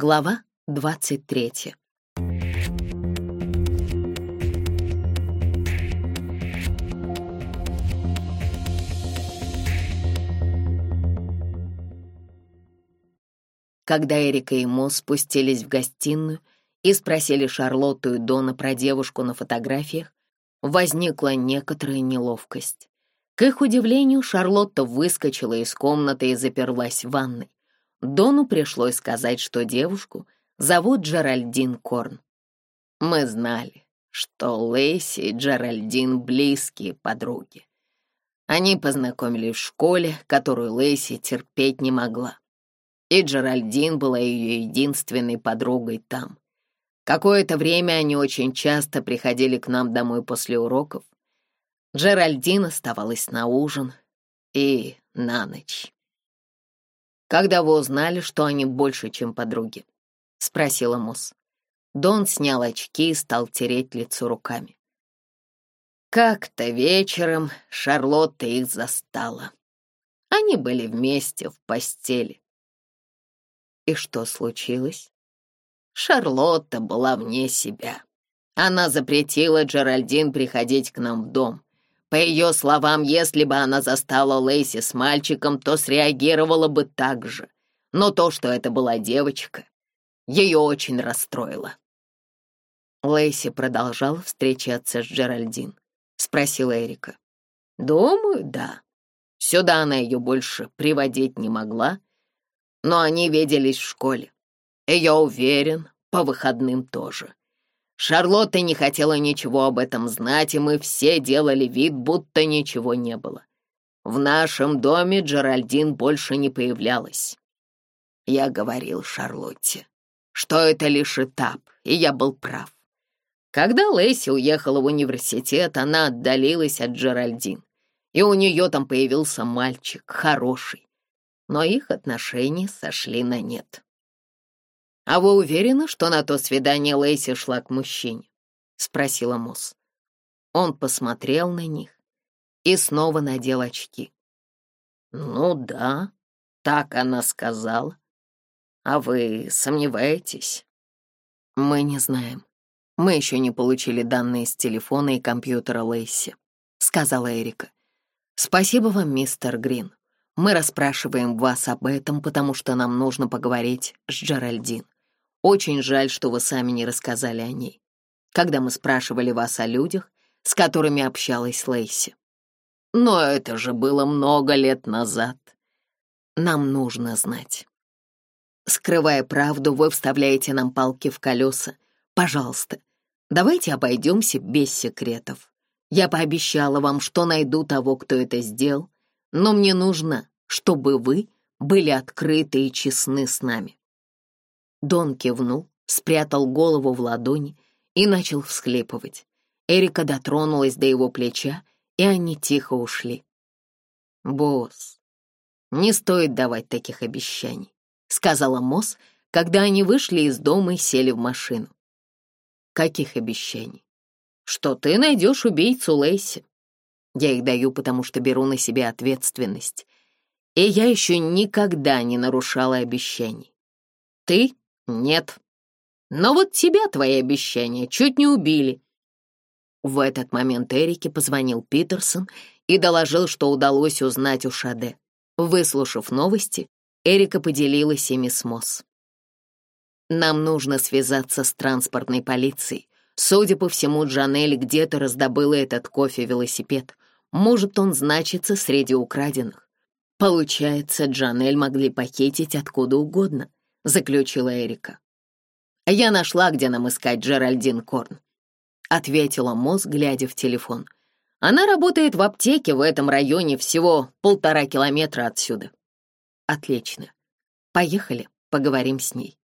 Глава 23. Когда Эрика и Мо спустились в гостиную и спросили Шарлотту и Дона про девушку на фотографиях, возникла некоторая неловкость. К их удивлению, Шарлотта выскочила из комнаты и заперлась в ванной. Дону пришлось сказать, что девушку зовут Джеральдин Корн. Мы знали, что Лэйси и Джеральдин близкие подруги. Они познакомились в школе, которую Лэйси терпеть не могла. И Джеральдин была ее единственной подругой там. Какое-то время они очень часто приходили к нам домой после уроков. Джеральдин оставалась на ужин и на ночь. «Когда вы узнали, что они больше, чем подруги?» — спросила Мосс. Дон снял очки и стал тереть лицо руками. Как-то вечером Шарлотта их застала. Они были вместе в постели. И что случилось? Шарлотта была вне себя. Она запретила Джеральдин приходить к нам в дом. По ее словам, если бы она застала Лейси с мальчиком, то среагировала бы так же. Но то, что это была девочка, ее очень расстроило. Лейси продолжала встречаться с Джеральдин. Спросила Эрика. «Думаю, да. Сюда она ее больше приводить не могла, но они виделись в школе. И я уверен, по выходным тоже. Шарлотта не хотела ничего об этом знать, и мы все делали вид, будто ничего не было. В нашем доме Джеральдин больше не появлялась. Я говорил Шарлотте, что это лишь этап, и я был прав. Когда Лэйси уехала в университет, она отдалилась от Джеральдин, и у нее там появился мальчик, хороший. Но их отношения сошли на нет. «А вы уверены, что на то свидание Лейси шла к мужчине?» — спросила Мосс. Он посмотрел на них и снова надел очки. «Ну да, так она сказала. А вы сомневаетесь?» «Мы не знаем. Мы еще не получили данные с телефона и компьютера Лейси», — сказала Эрика. «Спасибо вам, мистер Грин. Мы расспрашиваем вас об этом, потому что нам нужно поговорить с Джеральдин. Очень жаль, что вы сами не рассказали о ней, когда мы спрашивали вас о людях, с которыми общалась Лейси. Но это же было много лет назад. Нам нужно знать. Скрывая правду, вы вставляете нам палки в колеса. Пожалуйста, давайте обойдемся без секретов. Я пообещала вам, что найду того, кто это сделал, но мне нужно, чтобы вы были открыты и честны с нами. Дон кивнул, спрятал голову в ладони и начал всхлипывать. Эрика дотронулась до его плеча, и они тихо ушли. «Босс, не стоит давать таких обещаний», — сказала Мосс, когда они вышли из дома и сели в машину. «Каких обещаний?» «Что ты найдешь убийцу Лейси». Я их даю, потому что беру на себя ответственность. И я еще никогда не нарушала обещаний. Ты нет. Но вот тебя твои обещания чуть не убили. В этот момент Эрике позвонил Питерсон и доложил, что удалось узнать у Шаде. Выслушав новости, Эрика поделилась ими с Мосс. «Нам нужно связаться с транспортной полицией. Судя по всему, Джанель где-то раздобыла этот кофе-велосипед. Может, он значится среди украденных. Получается, Джанель могли похитить откуда угодно заключила Эрика. А «Я нашла, где нам искать Джеральдин Корн», — ответила Мосс, глядя в телефон. «Она работает в аптеке в этом районе всего полтора километра отсюда». «Отлично. Поехали, поговорим с ней».